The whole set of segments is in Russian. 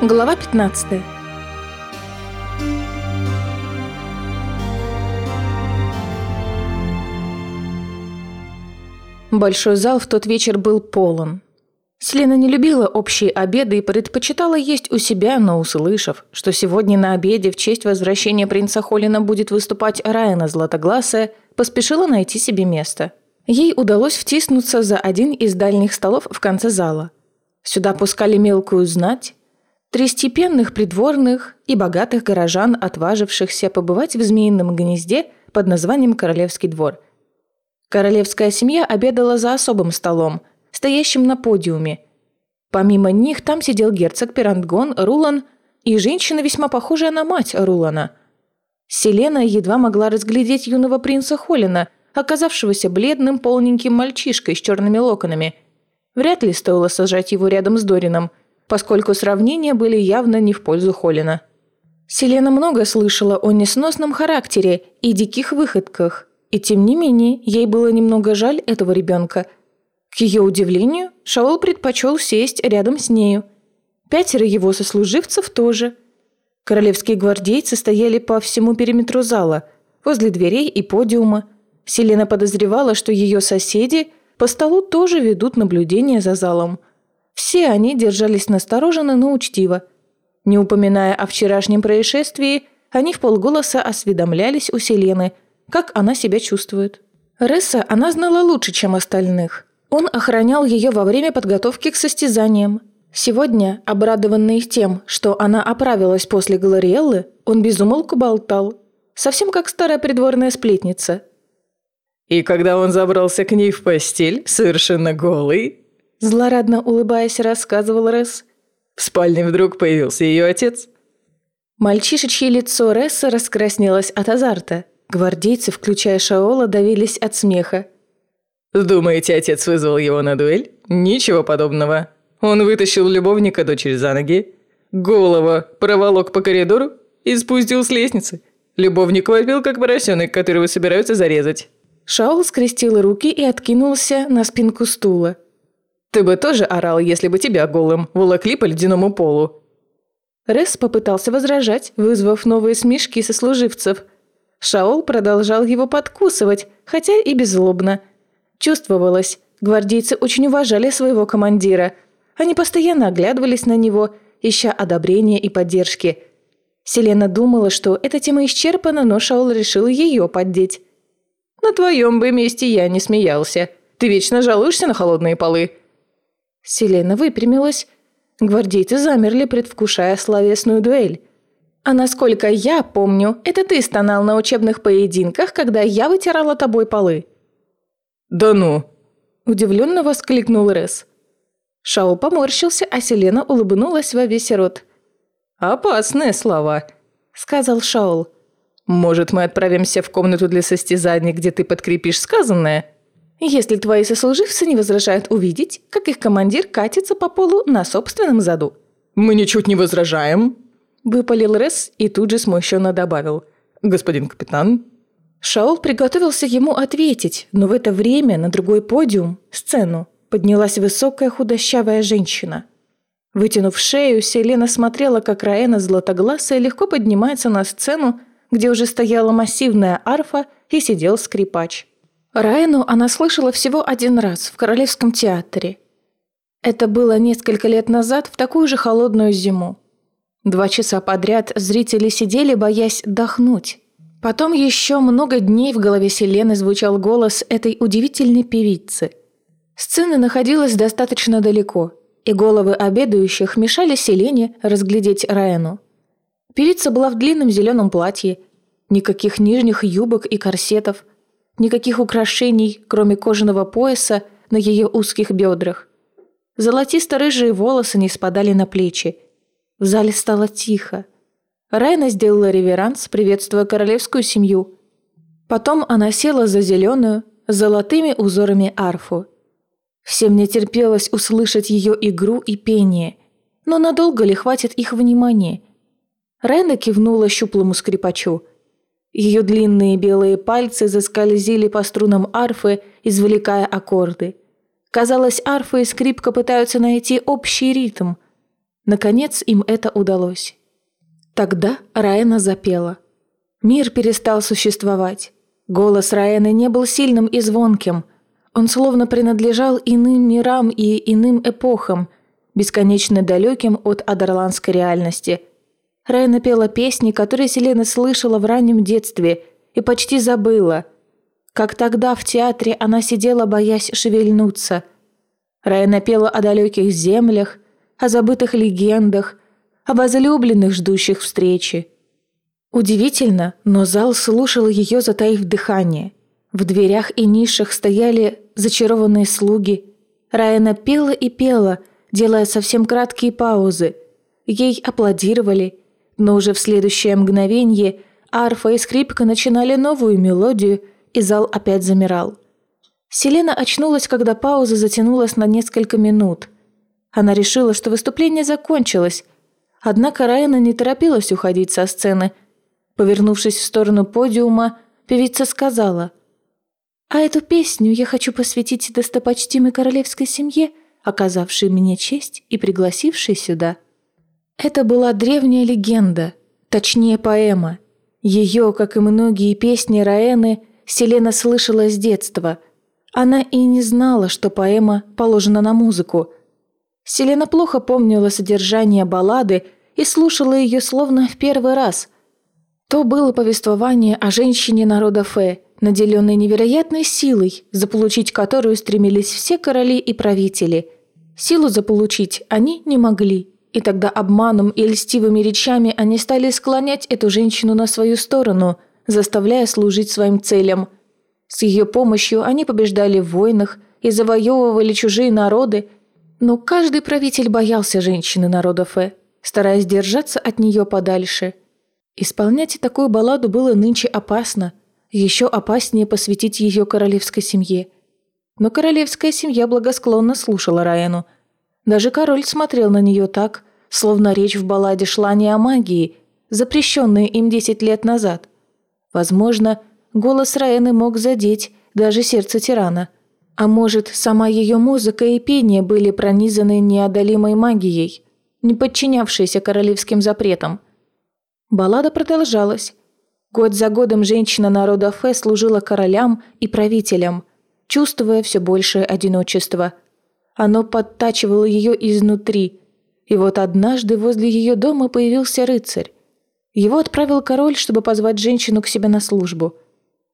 Глава 15 Большой зал в тот вечер был полон. Селена не любила общие обеды и предпочитала есть у себя, но услышав, что сегодня на обеде в честь возвращения принца Холлина будет выступать Райана Златогласая, поспешила найти себе место. Ей удалось втиснуться за один из дальних столов в конце зала. Сюда пускали мелкую знать, Три степенных придворных и богатых горожан, отважившихся побывать в змеином гнезде под названием Королевский двор. Королевская семья обедала за особым столом, стоящим на подиуме. Помимо них там сидел герцог Пирантгон, Рулан и женщина, весьма похожая на мать Рулана. Селена едва могла разглядеть юного принца Холлина, оказавшегося бледным полненьким мальчишкой с черными локонами. Вряд ли стоило сажать его рядом с Дорином – поскольку сравнения были явно не в пользу Холлина. Селена много слышала о несносном характере и диких выходках, и тем не менее ей было немного жаль этого ребенка. К ее удивлению, Шаол предпочел сесть рядом с нею. Пятеро его сослуживцев тоже. Королевские гвардейцы стояли по всему периметру зала, возле дверей и подиума. Селена подозревала, что ее соседи по столу тоже ведут наблюдение за залом – все они держались настороженно, но учтиво. Не упоминая о вчерашнем происшествии, они в полголоса осведомлялись у Селены, как она себя чувствует. Ресса она знала лучше, чем остальных. Он охранял ее во время подготовки к состязаниям. Сегодня, обрадованный тем, что она оправилась после Глориэллы, он безумолку болтал. Совсем как старая придворная сплетница. И когда он забрался к ней в постель, совершенно голый, Злорадно улыбаясь, рассказывал Ресс. В спальне вдруг появился ее отец. Мальчишечье лицо Ресса раскраснелось от азарта. Гвардейцы, включая Шаола, давились от смеха. «Думаете, отец вызвал его на дуэль? Ничего подобного. Он вытащил любовника дочери за ноги, голову проволок по коридору и спустил с лестницы. Любовник вопил, как поросенок, которого собираются зарезать». Шаол скрестил руки и откинулся на спинку стула. Ты бы тоже орал, если бы тебя голым волокли по ледяному полу». Ресс попытался возражать, вызвав новые смешки сослуживцев. Шаол продолжал его подкусывать, хотя и беззлобно. Чувствовалось, гвардейцы очень уважали своего командира. Они постоянно оглядывались на него, ища одобрения и поддержки. Селена думала, что эта тема исчерпана, но Шаол решил ее поддеть. «На твоем бы месте я не смеялся. Ты вечно жалуешься на холодные полы. Селена выпрямилась. Гвардейцы замерли, предвкушая словесную дуэль. «А насколько я помню, это ты стонал на учебных поединках, когда я вытирала тобой полы». «Да ну!» – удивленно воскликнул Рес. Шаул поморщился, а Селена улыбнулась во весь рот. «Опасные слова», – сказал Шаул. «Может, мы отправимся в комнату для состязаний, где ты подкрепишь сказанное?» Если твои сослуживцы не возражают увидеть, как их командир катится по полу на собственном заду». «Мы ничуть не возражаем», – выпалил Рес и тут же смущенно добавил. «Господин капитан». Шаул приготовился ему ответить, но в это время на другой подиум, сцену, поднялась высокая худощавая женщина. Вытянув шею, Селена смотрела, как Раэна златогласая легко поднимается на сцену, где уже стояла массивная арфа и сидел скрипач. Райну она слышала всего один раз в Королевском театре. Это было несколько лет назад в такую же холодную зиму. Два часа подряд зрители сидели, боясь дохнуть. Потом еще много дней в голове Селены звучал голос этой удивительной певицы. Сцена находилась достаточно далеко, и головы обедающих мешали Селене разглядеть Раэну. Певица была в длинном зеленом платье, никаких нижних юбок и корсетов – Никаких украшений, кроме кожаного пояса на ее узких бедрах. Золотисто-рыжие волосы не спадали на плечи. В зале стало тихо. Райна сделала реверанс, приветствуя королевскую семью. Потом она села за зеленую, с золотыми узорами арфу. Всем не терпелось услышать ее игру и пение. Но надолго ли хватит их внимания? Райна кивнула щуплому скрипачу – ее длинные белые пальцы заскользили по струнам арфы, извлекая аккорды. Казалось, арфа и скрипка пытаются найти общий ритм. Наконец им это удалось. Тогда Раэна запела. Мир перестал существовать. Голос Раэны не был сильным и звонким. Он словно принадлежал иным мирам и иным эпохам, бесконечно далеким от адерландской реальности. Раэна пела песни, которые Селена слышала в раннем детстве и почти забыла. Как тогда в театре она сидела, боясь шевельнуться. Раэна пела о далеких землях, о забытых легендах, о возлюбленных, ждущих встречи. Удивительно, но зал слушал ее, затаив дыхание. В дверях и нишах стояли зачарованные слуги. Райана пела и пела, делая совсем краткие паузы. Ей аплодировали, но уже в следующее мгновение арфа и скрипка начинали новую мелодию, и зал опять замирал. Селена очнулась, когда пауза затянулась на несколько минут. Она решила, что выступление закончилось, однако Райана не торопилась уходить со сцены – Повернувшись в сторону подиума, певица сказала, «А эту песню я хочу посвятить достопочтимой королевской семье, оказавшей мне честь и пригласившей сюда». Это была древняя легенда, точнее поэма. Ее, как и многие песни Раэны, Селена слышала с детства. Она и не знала, что поэма положена на музыку. Селена плохо помнила содержание баллады и слушала ее словно в первый раз – то было повествование о женщине народа Фе, наделенной невероятной силой, заполучить которую стремились все короли и правители. Силу заполучить они не могли, и тогда обманом и льстивыми речами они стали склонять эту женщину на свою сторону, заставляя служить своим целям. С ее помощью они побеждали в войнах и завоевывали чужие народы, но каждый правитель боялся женщины народа Фе, стараясь держаться от нее подальше – Исполнять такую балладу было нынче опасно. Еще опаснее посвятить ее королевской семье. Но королевская семья благосклонно слушала Раэну. Даже король смотрел на нее так, словно речь в балладе шла не о магии, запрещенной им десять лет назад. Возможно, голос Раэны мог задеть даже сердце тирана. А может, сама ее музыка и пение были пронизаны неодолимой магией, не подчинявшейся королевским запретам – Баллада продолжалась. Год за годом женщина народа Фе служила королям и правителям, чувствуя все большее одиночество. Оно подтачивало ее изнутри. И вот однажды возле ее дома появился рыцарь. Его отправил король, чтобы позвать женщину к себе на службу.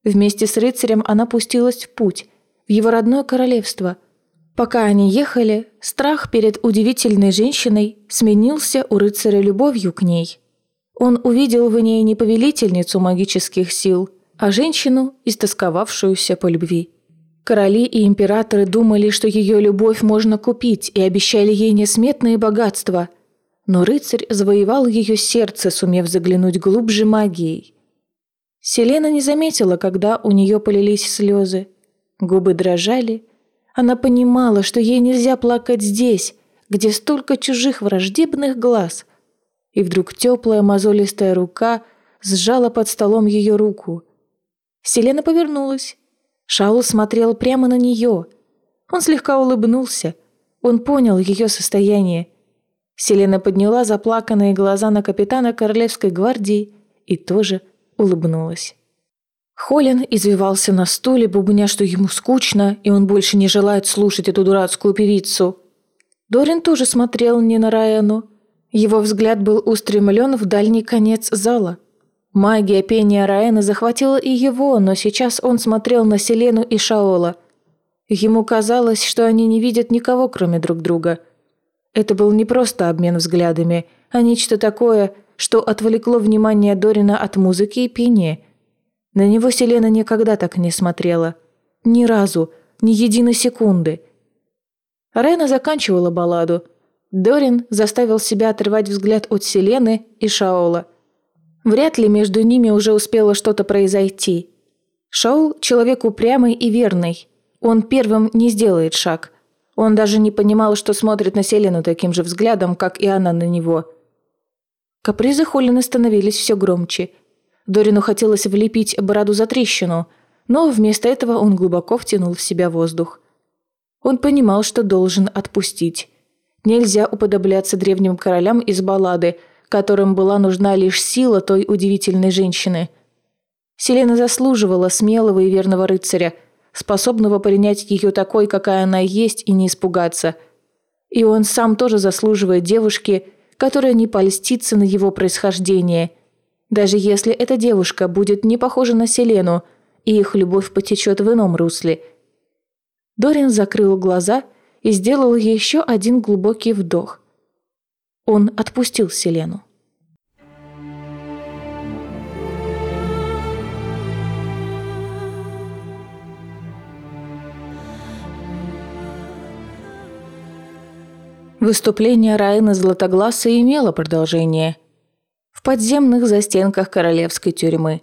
Вместе с рыцарем она пустилась в путь, в его родное королевство. Пока они ехали, страх перед удивительной женщиной сменился у рыцаря любовью к ней – он увидел в ней не повелительницу магических сил, а женщину, истосковавшуюся по любви. Короли и императоры думали, что ее любовь можно купить, и обещали ей несметные богатства. Но рыцарь завоевал ее сердце, сумев заглянуть глубже магией. Селена не заметила, когда у нее полились слезы. Губы дрожали. Она понимала, что ей нельзя плакать здесь, где столько чужих враждебных глаз – и вдруг теплая мозолистая рука сжала под столом ее руку. Селена повернулась. Шаул смотрел прямо на нее. Он слегка улыбнулся. Он понял ее состояние. Селена подняла заплаканные глаза на капитана Королевской гвардии и тоже улыбнулась. Холин извивался на стуле, бубня, что ему скучно, и он больше не желает слушать эту дурацкую певицу. Дорин тоже смотрел не на Райану, его взгляд был устремлен в дальний конец зала. Магия пения Раэна захватила и его, но сейчас он смотрел на Селену и Шаола. Ему казалось, что они не видят никого, кроме друг друга. Это был не просто обмен взглядами, а нечто такое, что отвлекло внимание Дорина от музыки и пения. На него Селена никогда так не смотрела. Ни разу, ни единой секунды. Райна заканчивала балладу – Дорин заставил себя отрывать взгляд от Селены и Шаола. Вряд ли между ними уже успело что-то произойти. Шаол – человек упрямый и верный. Он первым не сделает шаг. Он даже не понимал, что смотрит на Селену таким же взглядом, как и она на него. Капризы Холлина становились все громче. Дорину хотелось влепить бороду за трещину, но вместо этого он глубоко втянул в себя воздух. Он понимал, что должен отпустить. Нельзя уподобляться древним королям из баллады, которым была нужна лишь сила той удивительной женщины. Селена заслуживала смелого и верного рыцаря, способного принять ее такой, какая она есть, и не испугаться. И он сам тоже заслуживает девушки, которая не польстится на его происхождение, даже если эта девушка будет не похожа на Селену, и их любовь потечет в ином русле. Дорин закрыл глаза и сделал еще один глубокий вдох. Он отпустил Селену. Выступление Райана Златогласа имело продолжение. В подземных застенках королевской тюрьмы.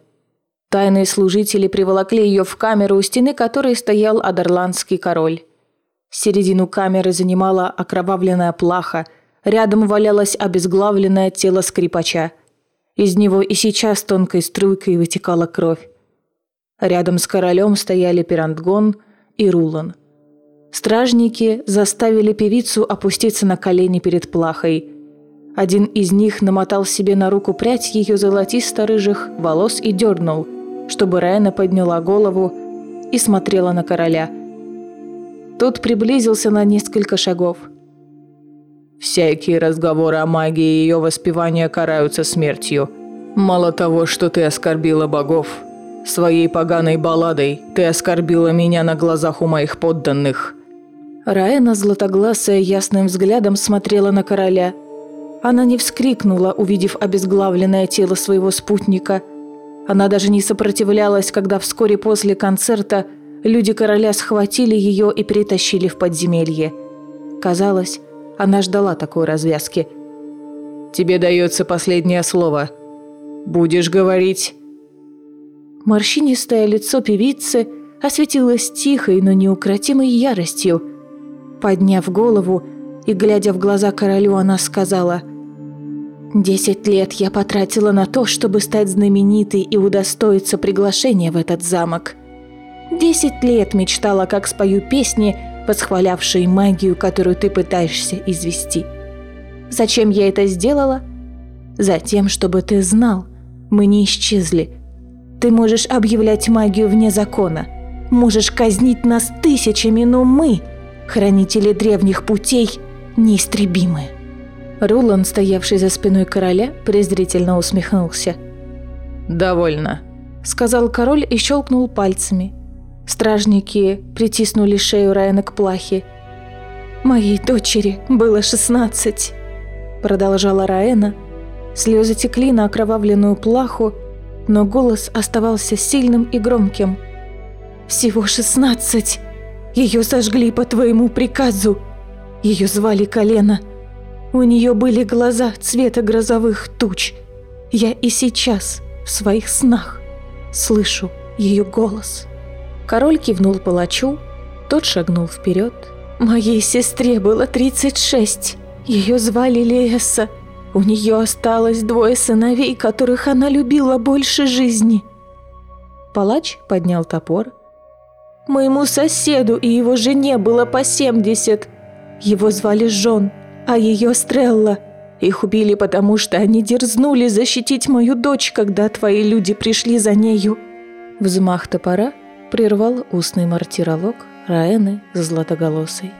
Тайные служители приволокли ее в камеру, у стены которой стоял адерландский король. Середину камеры занимала окровавленная плаха, рядом валялось обезглавленное тело скрипача. Из него и сейчас тонкой струйкой вытекала кровь. Рядом с королем стояли Пирантгон и Рулан. Стражники заставили певицу опуститься на колени перед плахой. Один из них намотал себе на руку прядь ее золотисто-рыжих волос и дернул, чтобы Райана подняла голову и смотрела на короля – тот приблизился на несколько шагов. «Всякие разговоры о магии и ее воспевания караются смертью. Мало того, что ты оскорбила богов, своей поганой балладой ты оскорбила меня на глазах у моих подданных». Раэна, златогласая, ясным взглядом смотрела на короля. Она не вскрикнула, увидев обезглавленное тело своего спутника. Она даже не сопротивлялась, когда вскоре после концерта – Люди короля схватили ее и перетащили в подземелье. Казалось, она ждала такой развязки. «Тебе дается последнее слово. Будешь говорить?» Морщинистое лицо певицы осветилось тихой, но неукротимой яростью. Подняв голову и глядя в глаза королю, она сказала «Десять лет я потратила на то, чтобы стать знаменитой и удостоиться приглашения в этот замок. Десять лет мечтала, как спою песни, восхвалявшие магию, которую ты пытаешься извести. Зачем я это сделала? Затем, чтобы ты знал, мы не исчезли. Ты можешь объявлять магию вне закона, можешь казнить нас тысячами, но мы, хранители древних путей, неистребимы. Рулан, стоявший за спиной короля, презрительно усмехнулся. «Довольно», — сказал король и щелкнул пальцами, Стражники притиснули шею Райана к плахе. «Моей дочери было шестнадцать», — продолжала Раэна. Слезы текли на окровавленную плаху, но голос оставался сильным и громким. «Всего шестнадцать! Ее сожгли по твоему приказу! Ее звали Колено. У нее были глаза цвета грозовых туч. Я и сейчас, в своих снах, слышу ее голос». Король кивнул палачу, тот шагнул вперед. «Моей сестре было 36. Ее звали Леса. У нее осталось двое сыновей, которых она любила больше жизни». Палач поднял топор. «Моему соседу и его жене было по 70. Его звали Жон, а ее Стрелла. Их убили, потому что они дерзнули защитить мою дочь, когда твои люди пришли за нею». Взмах топора – прервал устный мартиролог Раэны Златоголосой.